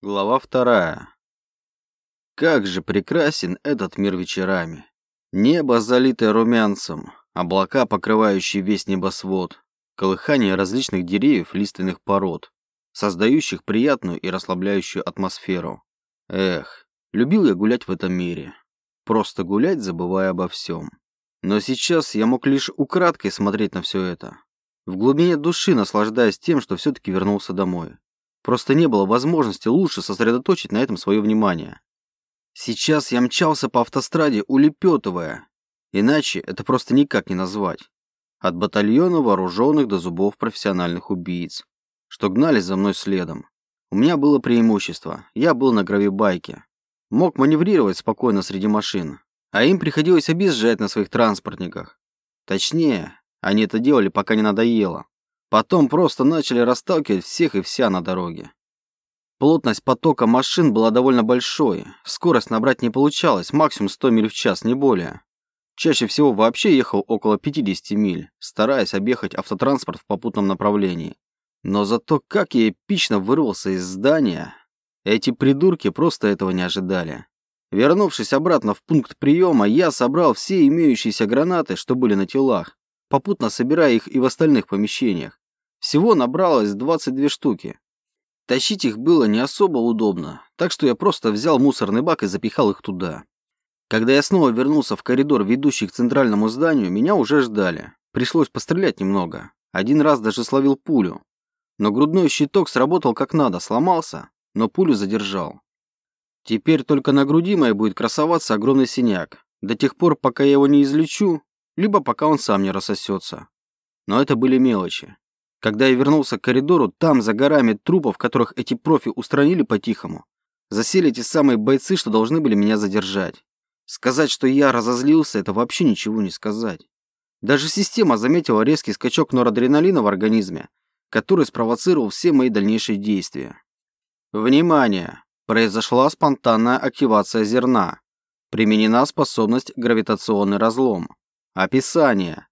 Глава вторая. Как же прекрасен этот мир вечерами. Небо, залитое румянцем, облака, покрывающие весь небосвод, колыхание различных деревьев лиственных пород, создающих приятную и расслабляющую атмосферу. Эх, любил я гулять в этом мире. Просто гулять, забывая обо всем. Но сейчас я мог лишь украдкой смотреть на все это. В глубине души наслаждаясь тем, что все-таки вернулся домой. Просто не было возможности лучше сосредоточить на этом свое внимание. Сейчас я мчался по автостраде, улепетывая. Иначе это просто никак не назвать. От батальона вооруженных до зубов профессиональных убийц, что гнались за мной следом. У меня было преимущество. Я был на гравибайке. Мог маневрировать спокойно среди машин. А им приходилось объезжать на своих транспортниках. Точнее, они это делали, пока не надоело. Потом просто начали расталкивать всех и вся на дороге. Плотность потока машин была довольно большой. Скорость набрать не получалось, максимум 100 миль в час, не более. Чаще всего вообще ехал около 50 миль, стараясь объехать автотранспорт в попутном направлении. Но зато как я эпично вырвался из здания, эти придурки просто этого не ожидали. Вернувшись обратно в пункт приема, я собрал все имеющиеся гранаты, что были на телах, попутно собирая их и в остальных помещениях. Всего набралось 22 штуки. Тащить их было не особо удобно, так что я просто взял мусорный бак и запихал их туда. Когда я снова вернулся в коридор, ведущий к центральному зданию, меня уже ждали. Пришлось пострелять немного. Один раз даже словил пулю. Но грудной щиток сработал как надо, сломался, но пулю задержал. Теперь только на груди моей будет красоваться огромный синяк. До тех пор, пока я его не излечу, либо пока он сам не рассосется. Но это были мелочи. Когда я вернулся к коридору, там, за горами трупов, которых эти профи устранили по-тихому, засели те самые бойцы, что должны были меня задержать. Сказать, что я разозлился, это вообще ничего не сказать. Даже система заметила резкий скачок норадреналина в организме, который спровоцировал все мои дальнейшие действия. Внимание! Произошла спонтанная активация зерна. Применена способность гравитационный разлом. Описание.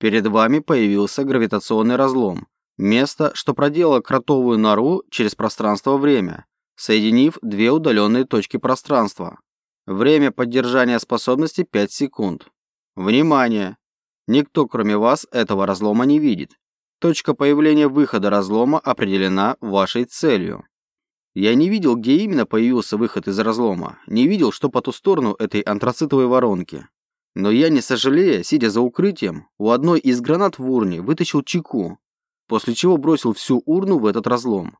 Перед вами появился гравитационный разлом. Место, что проделало кротовую нору через пространство-время, соединив две удаленные точки пространства. Время поддержания способности 5 секунд. Внимание! Никто, кроме вас, этого разлома не видит. Точка появления выхода разлома определена вашей целью. Я не видел, где именно появился выход из разлома, не видел, что по ту сторону этой антрацитовой воронки. Но я, не сожалея, сидя за укрытием, у одной из гранат в урне вытащил чеку, после чего бросил всю урну в этот разлом.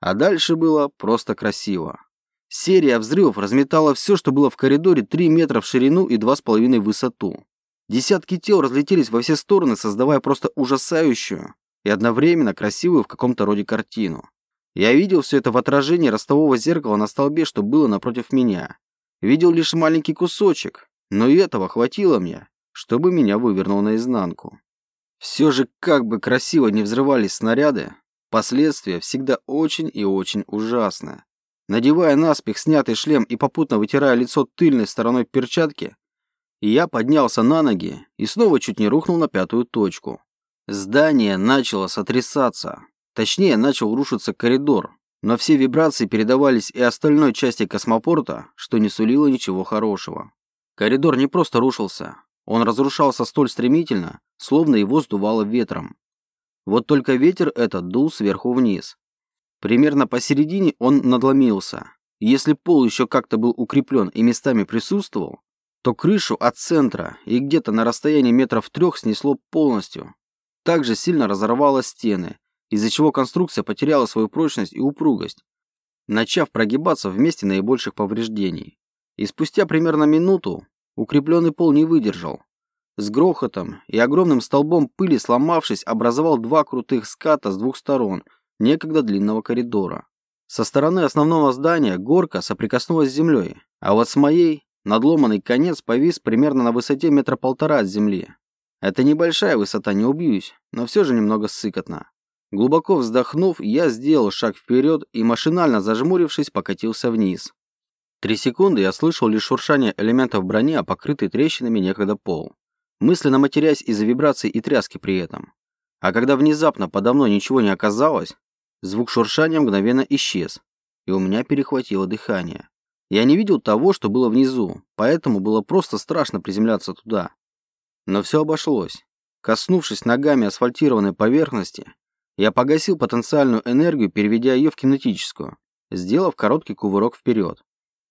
А дальше было просто красиво. Серия взрывов разметала все, что было в коридоре 3 метра в ширину и 2,5 в высоту. Десятки тел разлетелись во все стороны, создавая просто ужасающую и одновременно красивую в каком-то роде картину. Я видел все это в отражении ростового зеркала на столбе, что было напротив меня. Видел лишь маленький кусочек, но и этого хватило мне, чтобы меня вывернул наизнанку. Все же, как бы красиво не взрывались снаряды, последствия всегда очень и очень ужасны. Надевая наспех снятый шлем и попутно вытирая лицо тыльной стороной перчатки, я поднялся на ноги и снова чуть не рухнул на пятую точку. Здание начало сотрясаться. Точнее, начал рушиться коридор, но все вибрации передавались и остальной части космопорта, что не сулило ничего хорошего. Коридор не просто рушился, он разрушался столь стремительно, словно его сдувало ветром. Вот только ветер этот дул сверху вниз. Примерно посередине он надломился. Если пол еще как-то был укреплен и местами присутствовал, то крышу от центра и где-то на расстоянии метров трех снесло полностью. Также сильно разорвало стены, из-за чего конструкция потеряла свою прочность и упругость, начав прогибаться в месте наибольших повреждений. И спустя примерно минуту укрепленный пол не выдержал. С грохотом и огромным столбом пыли сломавшись, образовал два крутых ската с двух сторон некогда длинного коридора. Со стороны основного здания горка соприкоснулась с землей, а вот с моей надломанный конец повис примерно на высоте метра полтора от земли. Это небольшая высота, не убьюсь, но все же немного сыкотно. Глубоко вздохнув, я сделал шаг вперед и, машинально зажмурившись, покатился вниз. Три секунды я слышал лишь шуршание элементов брони, а покрытый трещинами некогда пол. Мысленно матерясь из-за вибраций и тряски при этом. А когда внезапно подо мной ничего не оказалось, звук шуршания мгновенно исчез. и у меня перехватило дыхание. Я не видел того, что было внизу, поэтому было просто страшно приземляться туда. Но все обошлось. Коснувшись ногами асфальтированной поверхности, я погасил потенциальную энергию, переведя ее в кинетическую, сделав короткий кувырок вперед.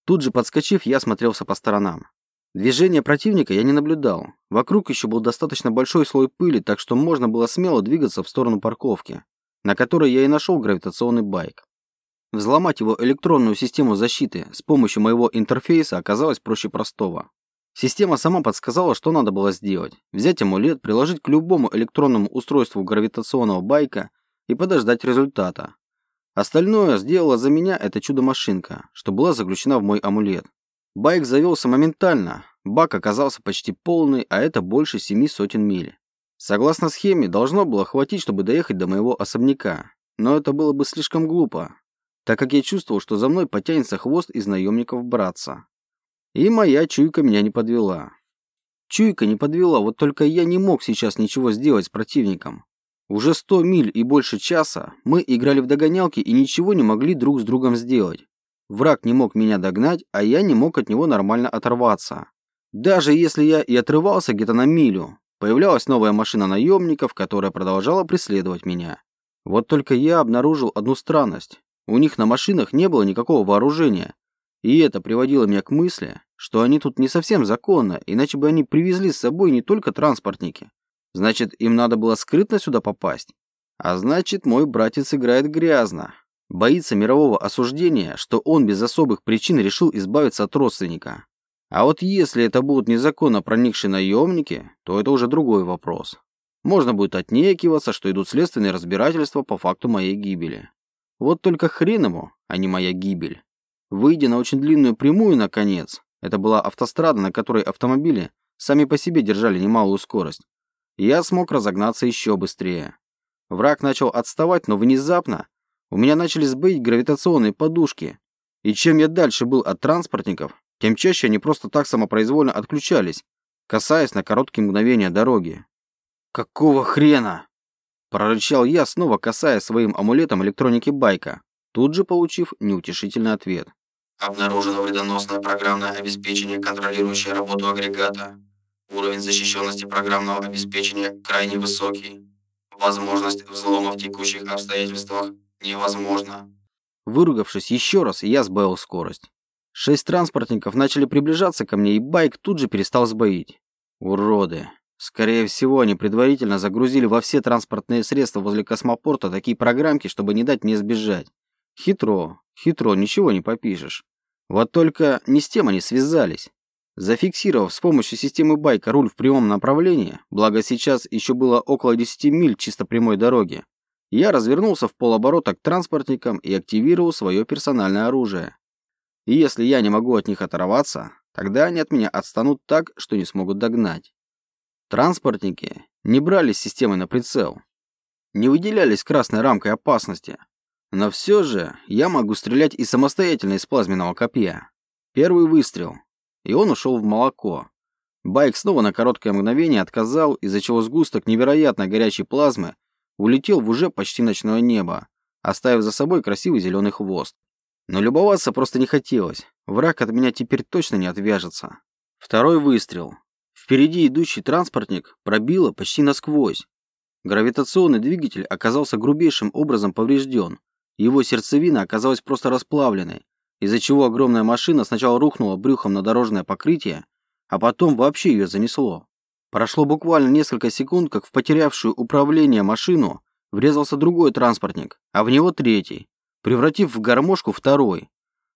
Тут же подскочив, я смотрелся по сторонам. Движения противника я не наблюдал. Вокруг еще был достаточно большой слой пыли, так что можно было смело двигаться в сторону парковки, на которой я и нашел гравитационный байк. Взломать его электронную систему защиты с помощью моего интерфейса оказалось проще простого. Система сама подсказала, что надо было сделать. Взять амулет, приложить к любому электронному устройству гравитационного байка и подождать результата. Остальное сделала за меня эта чудо-машинка, что была заключена в мой амулет. Байк завелся моментально, бак оказался почти полный, а это больше семи сотен миль. Согласно схеме, должно было хватить, чтобы доехать до моего особняка, но это было бы слишком глупо, так как я чувствовал, что за мной потянется хвост из наемников братца. И моя чуйка меня не подвела. Чуйка не подвела, вот только я не мог сейчас ничего сделать с противником. Уже сто миль и больше часа мы играли в догонялки и ничего не могли друг с другом сделать. Враг не мог меня догнать, а я не мог от него нормально оторваться. Даже если я и отрывался где-то на милю, появлялась новая машина наемников, которая продолжала преследовать меня. Вот только я обнаружил одну странность. У них на машинах не было никакого вооружения. И это приводило меня к мысли, что они тут не совсем законно, иначе бы они привезли с собой не только транспортники. Значит, им надо было скрытно сюда попасть. А значит, мой братец играет грязно. Боится мирового осуждения, что он без особых причин решил избавиться от родственника. А вот если это будут незаконно проникшие наемники, то это уже другой вопрос. Можно будет отнекиваться, что идут следственные разбирательства по факту моей гибели. Вот только хрен ему, а не моя гибель. Выйдя на очень длинную прямую, наконец, это была автострада, на которой автомобили сами по себе держали немалую скорость, я смог разогнаться еще быстрее. Враг начал отставать, но внезапно у меня начали сбыть гравитационные подушки. И чем я дальше был от транспортников, тем чаще они просто так самопроизвольно отключались, касаясь на короткие мгновения дороги. «Какого хрена?» Прорычал я, снова касая своим амулетом электроники байка, тут же получив неутешительный ответ. Обнаружено вредоносное программное обеспечение, контролирующее работу агрегата. Уровень защищенности программного обеспечения крайне высокий. Возможность взлома в текущих обстоятельствах невозможно. Выругавшись еще раз, я сбавил скорость. Шесть транспортников начали приближаться ко мне, и байк тут же перестал сбоить. Уроды. Скорее всего, они предварительно загрузили во все транспортные средства возле космопорта такие программки, чтобы не дать мне сбежать. Хитро, хитро, ничего не попишешь. Вот только не с тем они связались. Зафиксировав с помощью системы байка руль в прямом направлении, благо сейчас еще было около 10 миль чисто прямой дороги, я развернулся в полоборота к транспортникам и активировал свое персональное оружие. И если я не могу от них оторваться, тогда они от меня отстанут так, что не смогут догнать. Транспортники не брали с системой на прицел, не выделялись красной рамкой опасности, но все же я могу стрелять и самостоятельно из плазменного копья. Первый выстрел, и он ушел в молоко. Байк снова на короткое мгновение отказал, из-за чего сгусток невероятно горячей плазмы улетел в уже почти ночное небо, оставив за собой красивый зеленый хвост. Но любоваться просто не хотелось. Враг от меня теперь точно не отвяжется. Второй выстрел. Впереди идущий транспортник пробило почти насквозь. Гравитационный двигатель оказался грубейшим образом поврежден. Его сердцевина оказалась просто расплавленной, из-за чего огромная машина сначала рухнула брюхом на дорожное покрытие, а потом вообще ее занесло. Прошло буквально несколько секунд, как в потерявшую управление машину врезался другой транспортник, а в него третий, превратив в гармошку второй.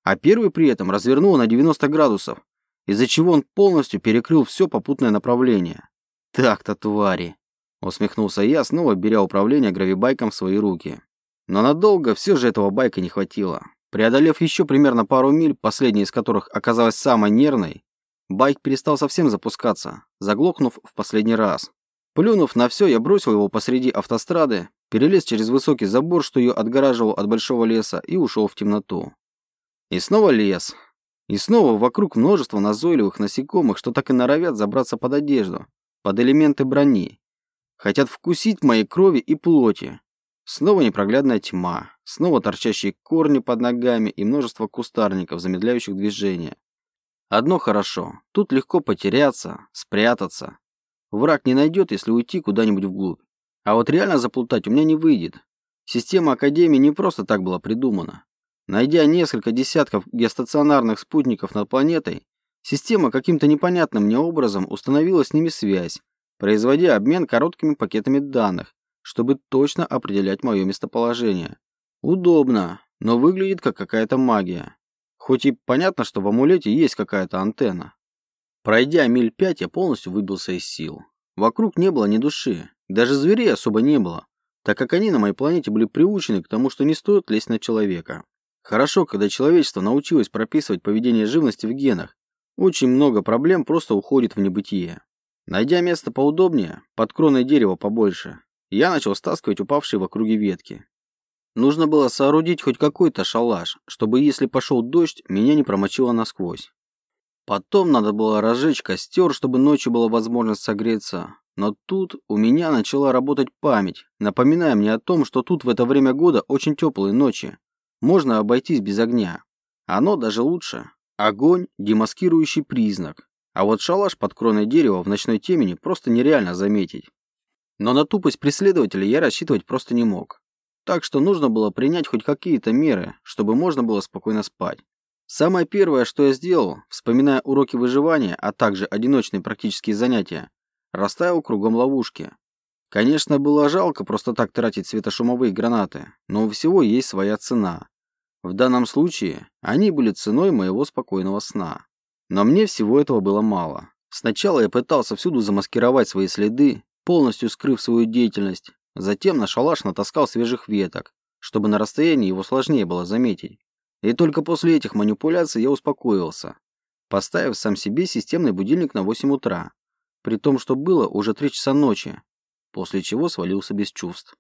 А первый при этом развернул на 90 градусов, из-за чего он полностью перекрыл все попутное направление. «Так-то, твари!» – усмехнулся я, снова беря управление гравибайком в свои руки. Но надолго все же этого байка не хватило. Преодолев еще примерно пару миль, последняя из которых оказалась самой нервной, Байк перестал совсем запускаться, заглохнув в последний раз. Плюнув на все, я бросил его посреди автострады, перелез через высокий забор, что ее отгораживал от большого леса, и ушел в темноту. И снова лес. И снова вокруг множество назойливых насекомых, что так и норовят забраться под одежду, под элементы брони. Хотят вкусить моей крови и плоти. Снова непроглядная тьма, снова торчащие корни под ногами и множество кустарников, замедляющих движение. Одно хорошо, тут легко потеряться, спрятаться. Враг не найдет, если уйти куда-нибудь вглубь. А вот реально заплутать у меня не выйдет. Система Академии не просто так была придумана. Найдя несколько десятков геостационарных спутников над планетой, система каким-то непонятным мне образом установила с ними связь, производя обмен короткими пакетами данных, чтобы точно определять мое местоположение. Удобно, но выглядит как какая-то магия. Хоть и понятно, что в амулете есть какая-то антенна. Пройдя миль пять, я полностью выбился из сил. Вокруг не было ни души, даже зверей особо не было, так как они на моей планете были приучены к тому, что не стоит лезть на человека. Хорошо, когда человечество научилось прописывать поведение живности в генах, очень много проблем просто уходит в небытие. Найдя место поудобнее, под кроной дерева побольше, я начал стаскивать упавшие в округе ветки. Нужно было соорудить хоть какой-то шалаш, чтобы если пошел дождь, меня не промочило насквозь. Потом надо было разжечь костер, чтобы ночью была возможность согреться. Но тут у меня начала работать память, напоминая мне о том, что тут в это время года очень теплые ночи. Можно обойтись без огня. Оно даже лучше. Огонь – демаскирующий признак. А вот шалаш под кроной дерева в ночной темени просто нереально заметить. Но на тупость преследователя я рассчитывать просто не мог. Так что нужно было принять хоть какие-то меры, чтобы можно было спокойно спать. Самое первое, что я сделал, вспоминая уроки выживания, а также одиночные практические занятия, расставил кругом ловушки. Конечно, было жалко просто так тратить светошумовые гранаты, но у всего есть своя цена. В данном случае они были ценой моего спокойного сна. Но мне всего этого было мало. Сначала я пытался всюду замаскировать свои следы, полностью скрыв свою деятельность. Затем на шалаш натаскал свежих веток, чтобы на расстоянии его сложнее было заметить. И только после этих манипуляций я успокоился, поставив сам себе системный будильник на 8 утра, при том, что было уже 3 часа ночи, после чего свалился без чувств.